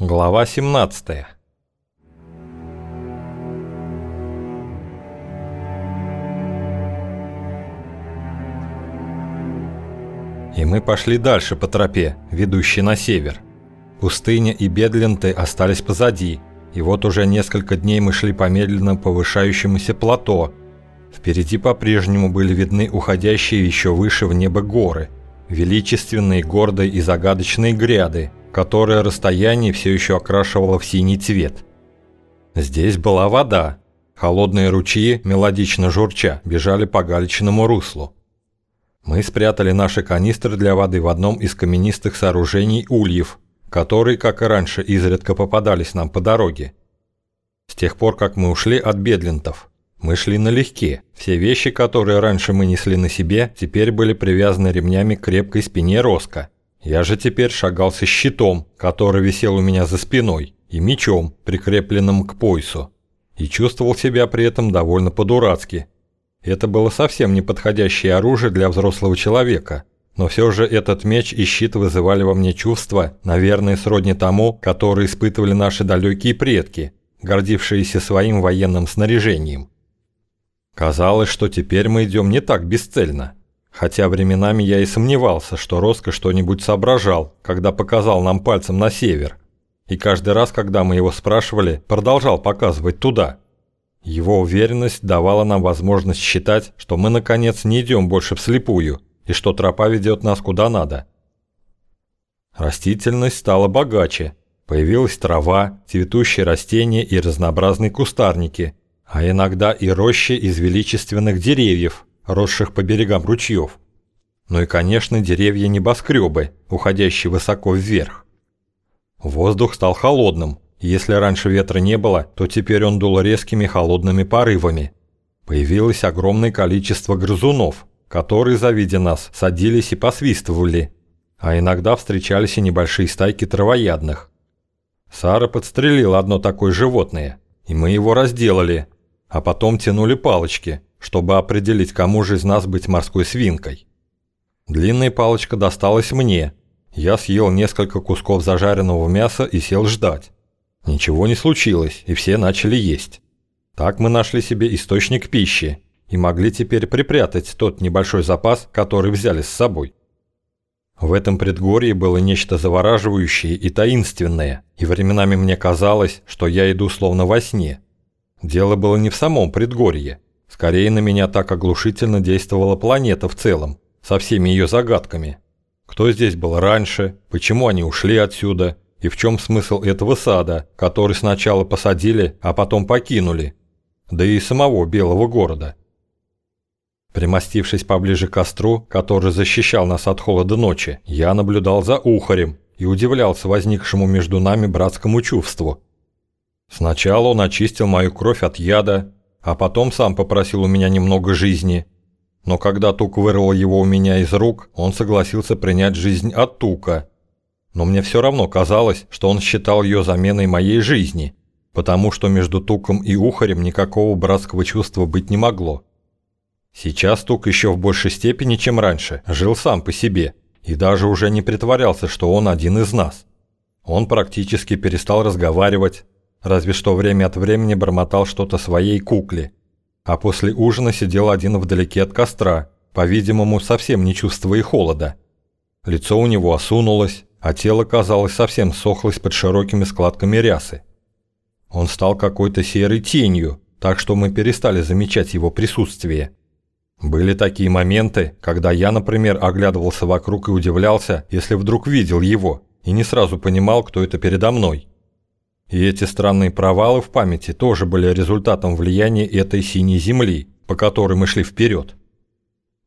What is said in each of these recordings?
Глава 17 И мы пошли дальше по тропе, ведущей на север. Пустыня и Бедленты остались позади, и вот уже несколько дней мы шли по медленно повышающемуся плато. Впереди по-прежнему были видны уходящие еще выше в небо горы, величественные, гордые и загадочные гряды, которое расстояние все еще окрашивало в синий цвет. Здесь была вода. Холодные ручьи, мелодично журча, бежали по галечному руслу. Мы спрятали наши канистры для воды в одном из каменистых сооружений ульев, которые, как и раньше, изредка попадались нам по дороге. С тех пор, как мы ушли от бедлинтов, мы шли налегке. Все вещи, которые раньше мы несли на себе, теперь были привязаны ремнями к крепкой спине Роска. Я же теперь шагал со щитом, который висел у меня за спиной, и мечом, прикрепленным к поясу, и чувствовал себя при этом довольно по-дурацки. Это было совсем неподходящее оружие для взрослого человека, но все же этот меч и щит вызывали во мне чувства, наверное, сродни тому, которые испытывали наши далекие предки, гордившиеся своим военным снаряжением. Казалось, что теперь мы идем не так бесцельно – Хотя временами я и сомневался, что Роско что-нибудь соображал, когда показал нам пальцем на север. И каждый раз, когда мы его спрашивали, продолжал показывать туда. Его уверенность давала нам возможность считать, что мы наконец не идем больше вслепую, и что тропа ведет нас куда надо. Растительность стала богаче. Появилась трава, цветущие растения и разнообразные кустарники, а иногда и рощи из величественных деревьев – росших по берегам ручьев. Ну и, конечно, деревья-небоскребы, уходящие высоко вверх. Воздух стал холодным, и если раньше ветра не было, то теперь он дул резкими холодными порывами. Появилось огромное количество грызунов, которые, завидя нас, садились и посвистывали, а иногда встречались и небольшие стайки травоядных. Сара подстрелила одно такое животное, и мы его разделали, а потом тянули палочки – чтобы определить, кому же из нас быть морской свинкой. Длинная палочка досталась мне. Я съел несколько кусков зажаренного мяса и сел ждать. Ничего не случилось, и все начали есть. Так мы нашли себе источник пищи и могли теперь припрятать тот небольшой запас, который взяли с собой. В этом предгорье было нечто завораживающее и таинственное, и временами мне казалось, что я иду словно во сне. Дело было не в самом предгорье, Скорее на меня так оглушительно действовала планета в целом, со всеми ее загадками. Кто здесь был раньше, почему они ушли отсюда, и в чем смысл этого сада, который сначала посадили, а потом покинули, да и самого Белого города. Примостившись поближе к костру, который защищал нас от холода ночи, я наблюдал за ухарем и удивлялся возникшему между нами братскому чувству. Сначала он очистил мою кровь от яда, а потом сам попросил у меня немного жизни. Но когда Тук вырвал его у меня из рук, он согласился принять жизнь от Тука. Но мне все равно казалось, что он считал ее заменой моей жизни, потому что между Туком и Ухарем никакого братского чувства быть не могло. Сейчас Тук еще в большей степени, чем раньше, жил сам по себе и даже уже не притворялся, что он один из нас. Он практически перестал разговаривать, разве что время от времени бормотал что-то своей кукле. А после ужина сидел один вдалеке от костра, по-видимому, совсем не чувствуя холода. Лицо у него осунулось, а тело, казалось, совсем сохлось под широкими складками рясы. Он стал какой-то серой тенью, так что мы перестали замечать его присутствие. Были такие моменты, когда я, например, оглядывался вокруг и удивлялся, если вдруг видел его, и не сразу понимал, кто это передо мной. И эти странные провалы в памяти тоже были результатом влияния этой синей земли, по которой мы шли вперед.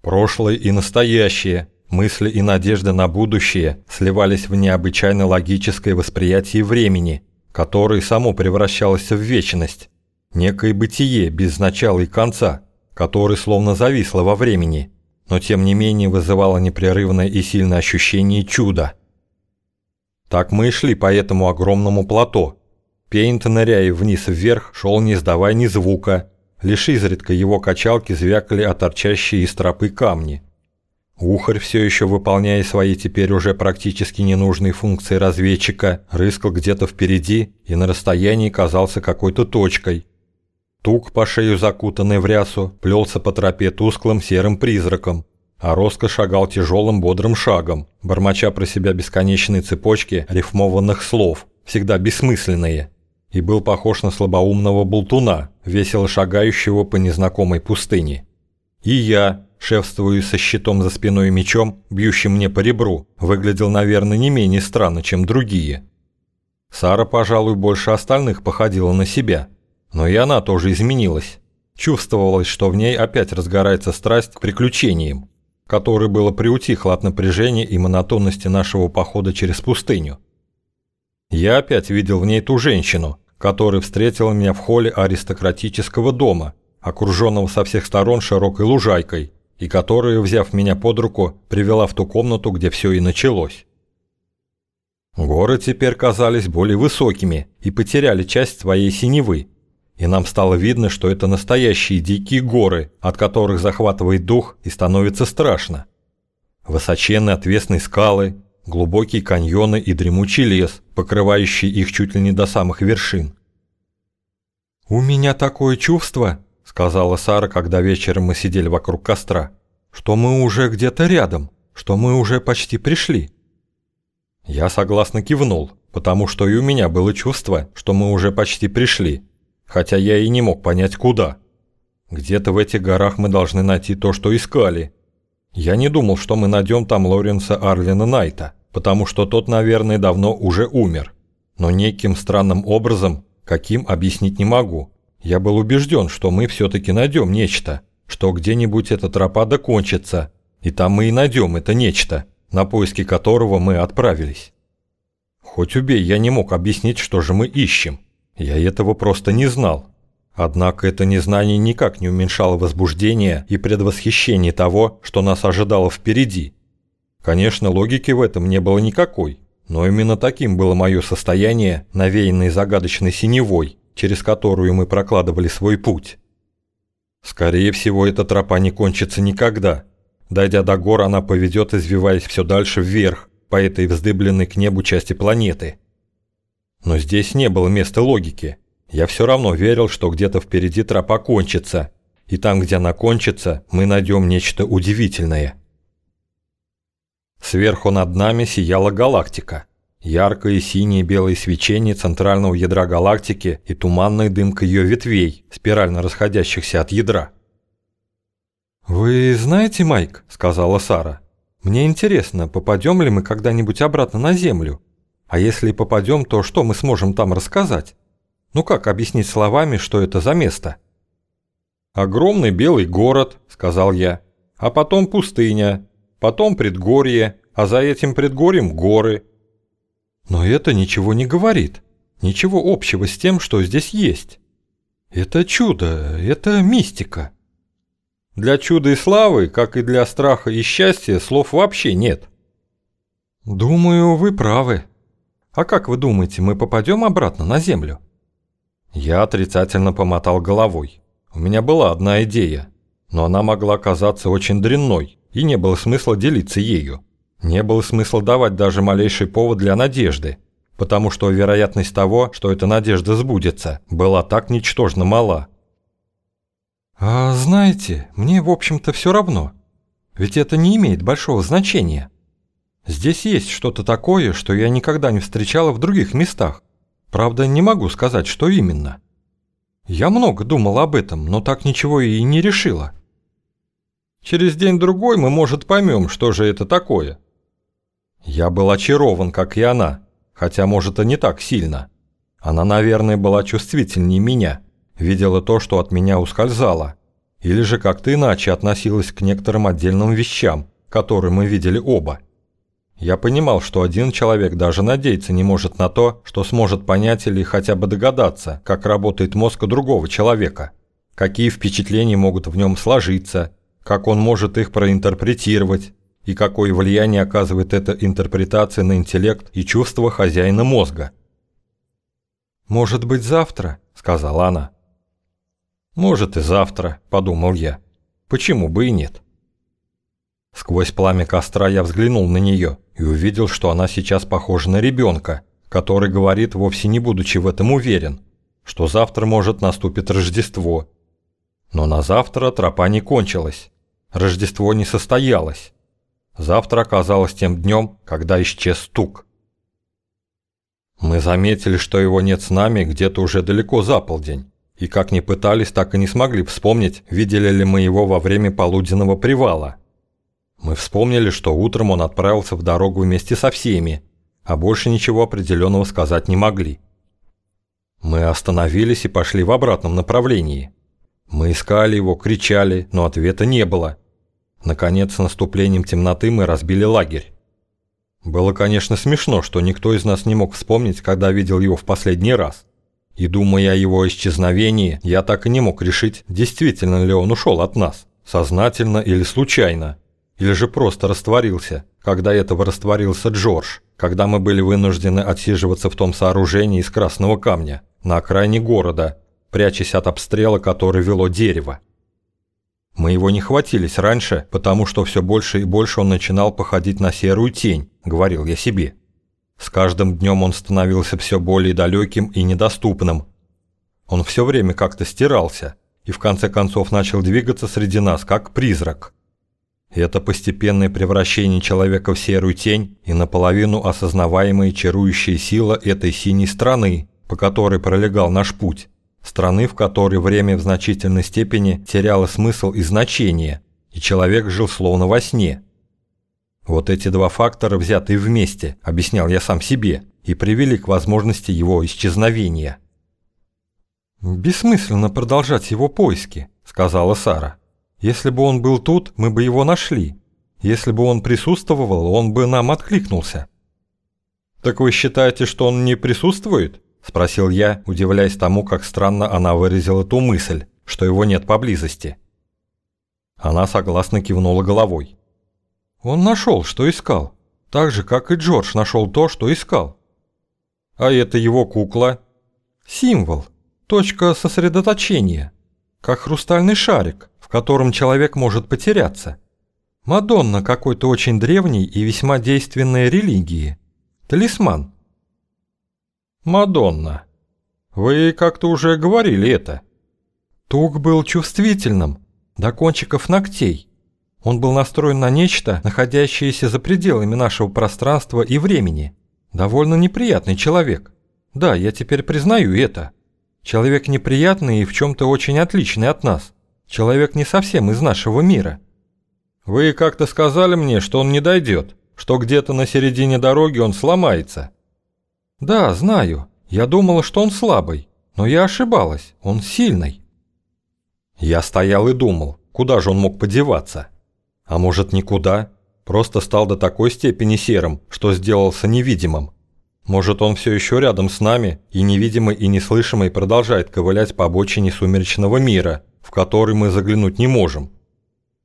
Прошлое и настоящее, мысли и надежды на будущее сливались в необычайно логическое восприятие времени, которое само превращалось в вечность, некое бытие без начала и конца, которое словно зависло во времени, но тем не менее вызывало непрерывное и сильное ощущение чуда. Так мы и шли по этому огромному плато, Пейнт, ныряя вниз-вверх, шел не издавая ни звука. Лишь изредка его качалки звякали о торчащие из тропы камни. Ухарь, все еще выполняя свои теперь уже практически ненужные функции разведчика, рыскал где-то впереди и на расстоянии казался какой-то точкой. Тук, по шею закутанный в рясу, плелся по тропе тусклым серым призраком, а Роско шагал тяжелым бодрым шагом, бормоча про себя бесконечные цепочки рифмованных слов, всегда бессмысленные, и был похож на слабоумного болтуна, весело шагающего по незнакомой пустыне. И я, шефствую со щитом за спиной и мечом, бьющим мне по ребру, выглядел, наверное, не менее странно, чем другие. Сара, пожалуй, больше остальных походила на себя, но и она тоже изменилась. Чувствовалось, что в ней опять разгорается страсть к приключениям, которой было приутихло от напряжения и монотонности нашего похода через пустыню. Я опять видел в ней ту женщину, которая встретила меня в холле аристократического дома, окруженного со всех сторон широкой лужайкой, и которая, взяв меня под руку, привела в ту комнату, где все и началось. Горы теперь казались более высокими и потеряли часть своей синевы, и нам стало видно, что это настоящие дикие горы, от которых захватывает дух и становится страшно. Высоченные отвесные скалы, глубокие каньоны и дремучий лес, покрывающий их чуть ли не до самых вершин. «У меня такое чувство», сказала Сара, когда вечером мы сидели вокруг костра, что мы уже где-то рядом, что мы уже почти пришли. Я согласно кивнул, потому что и у меня было чувство, что мы уже почти пришли, хотя я и не мог понять куда. Где-то в этих горах мы должны найти то, что искали. Я не думал, что мы найдем там Лоренса Арлина Найта, потому что тот, наверное, давно уже умер. Но неким странным образом, каким объяснить не могу, я был убежден, что мы все-таки найдем нечто, что где-нибудь эта тропа докончится, и там мы и найдем это нечто, на поиски которого мы отправились. Хоть убей, я не мог объяснить, что же мы ищем. Я этого просто не знал. Однако это незнание никак не уменьшало возбуждение и предвосхищение того, что нас ожидало впереди. Конечно, логики в этом не было никакой, но именно таким было мое состояние, навеянное загадочной синевой, через которую мы прокладывали свой путь. Скорее всего, эта тропа не кончится никогда. Дойдя до гор, она поведет, извиваясь все дальше вверх, по этой вздыбленной к небу части планеты. Но здесь не было места логики. Я все равно верил, что где-то впереди тропа кончится, и там, где она кончится, мы найдем нечто удивительное. Сверху над нами сияла галактика. Яркое синее белое свечение центрального ядра галактики и туманная дымка ее ветвей, спирально расходящихся от ядра. «Вы знаете, Майк», — сказала Сара, — «мне интересно, попадем ли мы когда-нибудь обратно на Землю? А если попадем, то что мы сможем там рассказать? Ну как объяснить словами, что это за место?» «Огромный белый город», — сказал я, — «а потом пустыня, потом предгорье, а за этим предгорьем горы». Но это ничего не говорит. Ничего общего с тем, что здесь есть. Это чудо, это мистика. Для чуда и славы, как и для страха и счастья, слов вообще нет. Думаю, вы правы. А как вы думаете, мы попадем обратно на Землю? Я отрицательно помотал головой. У меня была одна идея, но она могла казаться очень дрянной, и не было смысла делиться ею. Не было смысла давать даже малейший повод для надежды, потому что вероятность того, что эта надежда сбудется, была так ничтожно мала. «А знаете, мне, в общем-то, все равно. Ведь это не имеет большого значения. Здесь есть что-то такое, что я никогда не встречала в других местах. Правда, не могу сказать, что именно. Я много думала об этом, но так ничего и не решила. Через день-другой мы, может, поймем, что же это такое», я был очарован, как и она, хотя, может, и не так сильно. Она, наверное, была чувствительнее меня, видела то, что от меня ускользало, или же как-то иначе относилась к некоторым отдельным вещам, которые мы видели оба. Я понимал, что один человек даже надеяться не может на то, что сможет понять или хотя бы догадаться, как работает мозг другого человека, какие впечатления могут в нем сложиться, как он может их проинтерпретировать, и какое влияние оказывает эта интерпретация на интеллект и чувства хозяина мозга. «Может быть, завтра?» – сказала она. «Может и завтра», – подумал я. «Почему бы и нет?» Сквозь пламя костра я взглянул на нее и увидел, что она сейчас похожа на ребенка, который говорит, вовсе не будучи в этом уверен, что завтра может наступит Рождество. Но на завтра тропа не кончилась. Рождество не состоялось. Завтра оказалось тем днем, когда исчез стук. Мы заметили, что его нет с нами где-то уже далеко за полдень, и как ни пытались, так и не смогли вспомнить, видели ли мы его во время полуденного привала. Мы вспомнили, что утром он отправился в дорогу вместе со всеми, а больше ничего определенного сказать не могли. Мы остановились и пошли в обратном направлении. Мы искали его, кричали, но ответа не было. Наконец, с наступлением темноты мы разбили лагерь. Было, конечно, смешно, что никто из нас не мог вспомнить, когда видел его в последний раз. И думая о его исчезновении, я так и не мог решить, действительно ли он ушел от нас, сознательно или случайно, или же просто растворился, когда этого растворился Джордж, когда мы были вынуждены отсиживаться в том сооружении из красного камня, на окраине города, прячась от обстрела, который вело дерево. Мы его не хватились раньше, потому что все больше и больше он начинал походить на серую тень, говорил я себе. С каждым днем он становился все более далеким и недоступным. Он все время как-то стирался и в конце концов начал двигаться среди нас, как призрак. И это постепенное превращение человека в серую тень и наполовину осознаваемая чарующая сила этой синей страны, по которой пролегал наш путь, страны, в которой время в значительной степени теряло смысл и значение, и человек жил словно во сне. Вот эти два фактора, взятые вместе, объяснял я сам себе, и привели к возможности его исчезновения. «Бессмысленно продолжать его поиски», — сказала Сара. «Если бы он был тут, мы бы его нашли. Если бы он присутствовал, он бы нам откликнулся». «Так вы считаете, что он не присутствует?» – спросил я, удивляясь тому, как странно она выразила ту мысль, что его нет поблизости. Она согласно кивнула головой. «Он нашел, что искал, так же, как и Джордж нашел то, что искал». «А это его кукла?» «Символ, точка сосредоточения, как хрустальный шарик, в котором человек может потеряться. Мадонна какой-то очень древней и весьма действенной религии. Талисман». «Мадонна, вы как-то уже говорили это». Тук был чувствительным, до кончиков ногтей. Он был настроен на нечто, находящееся за пределами нашего пространства и времени. Довольно неприятный человек. Да, я теперь признаю это. Человек неприятный и в чем-то очень отличный от нас. Человек не совсем из нашего мира. Вы как-то сказали мне, что он не дойдет, что где-то на середине дороги он сломается. «Да, знаю. Я думала, что он слабый. Но я ошибалась. Он сильный». Я стоял и думал, куда же он мог подеваться. А может, никуда? Просто стал до такой степени серым, что сделался невидимым. Может, он все еще рядом с нами, и невидимый и неслышимый продолжает ковылять по обочине сумеречного мира, в который мы заглянуть не можем.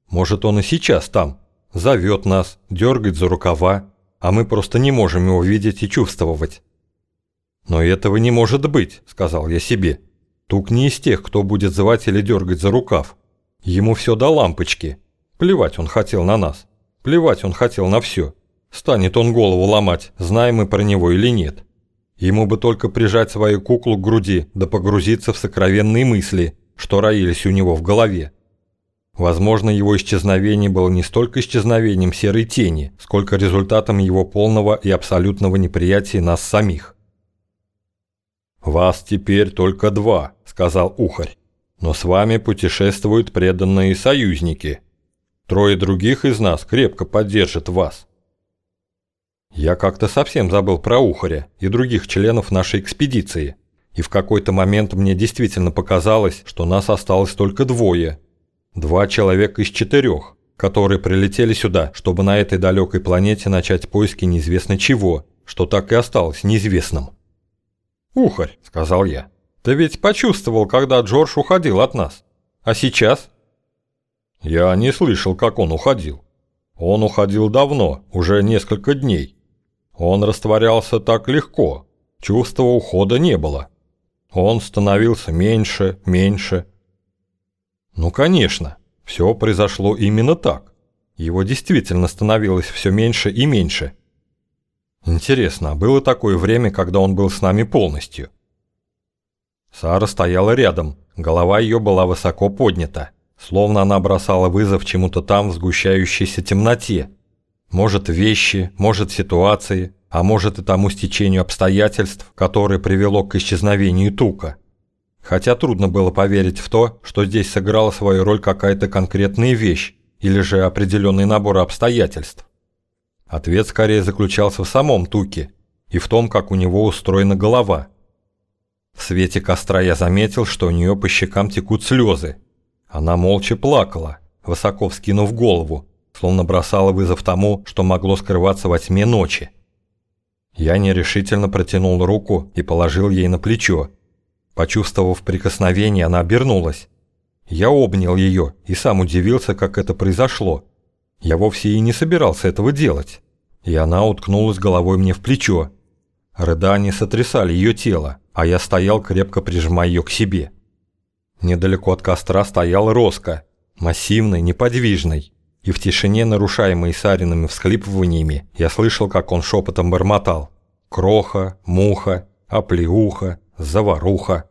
Может, он и сейчас там, зовет нас, дергает за рукава, а мы просто не можем его видеть и чувствовать. «Но этого не может быть», – сказал я себе. «Тук не из тех, кто будет звать или дергать за рукав. Ему все до лампочки. Плевать он хотел на нас. Плевать он хотел на все. Станет он голову ломать, знаем мы про него или нет. Ему бы только прижать свою куклу к груди да погрузиться в сокровенные мысли, что роились у него в голове. Возможно, его исчезновение было не столько исчезновением серой тени, сколько результатом его полного и абсолютного неприятия нас самих. «Вас теперь только два», — сказал Ухарь. «Но с вами путешествуют преданные союзники. Трое других из нас крепко поддержат вас». Я как-то совсем забыл про Ухаря и других членов нашей экспедиции, и в какой-то момент мне действительно показалось, что нас осталось только двое. Два человека из четырех, которые прилетели сюда, чтобы на этой далекой планете начать поиски неизвестно чего, что так и осталось неизвестным. «Ухарь», — сказал я, — «ты ведь почувствовал, когда Джордж уходил от нас. А сейчас?» Я не слышал, как он уходил. Он уходил давно, уже несколько дней. Он растворялся так легко, чувства ухода не было. Он становился меньше, меньше. Ну, конечно, все произошло именно так. Его действительно становилось все меньше и меньше. Интересно, а было такое время, когда он был с нами полностью? Сара стояла рядом, голова ее была высоко поднята, словно она бросала вызов чему-то там в сгущающейся темноте. Может вещи, может ситуации, а может и тому стечению обстоятельств, которое привело к исчезновению Тука. Хотя трудно было поверить в то, что здесь сыграла свою роль какая-то конкретная вещь или же определенный набор обстоятельств. Ответ скорее заключался в самом Туке и в том, как у него устроена голова. В свете костра я заметил, что у нее по щекам текут слезы. Она молча плакала, высоко вскинув голову, словно бросала вызов тому, что могло скрываться во тьме ночи. Я нерешительно протянул руку и положил ей на плечо. Почувствовав прикосновение, она обернулась. Я обнял ее и сам удивился, как это произошло. Я вовсе и не собирался этого делать. И она уткнулась головой мне в плечо. Рыдания сотрясали ее тело, а я стоял, крепко прижимая ее к себе. Недалеко от костра стоял Роско, массивный, неподвижный. И в тишине, нарушаемой Сариными всхлипываниями, я слышал, как он шепотом бормотал. Кроха, муха, оплеуха, заваруха.